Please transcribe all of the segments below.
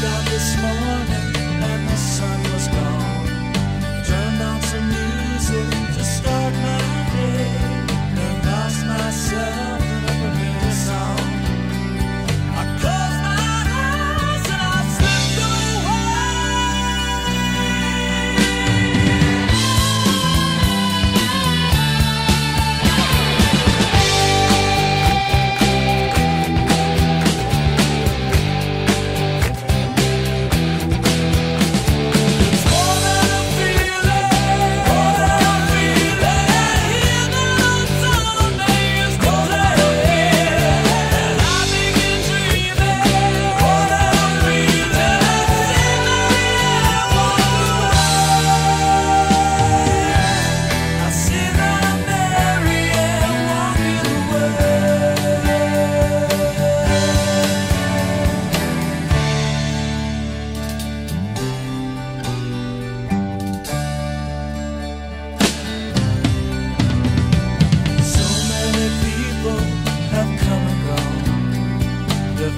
down the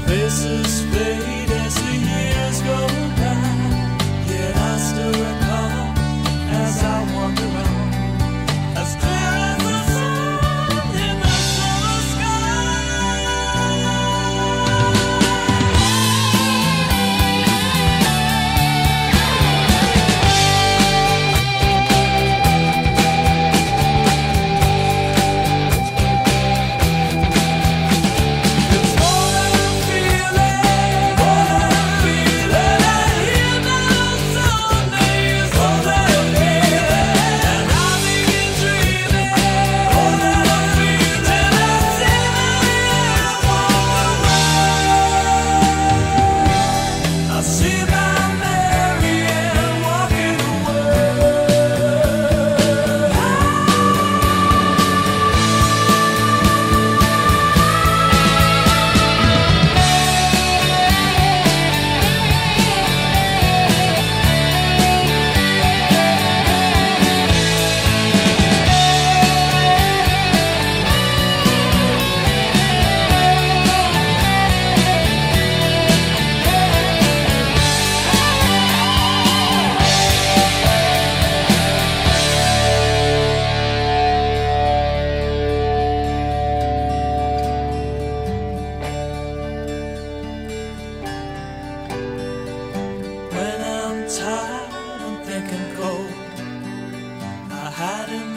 faces fade.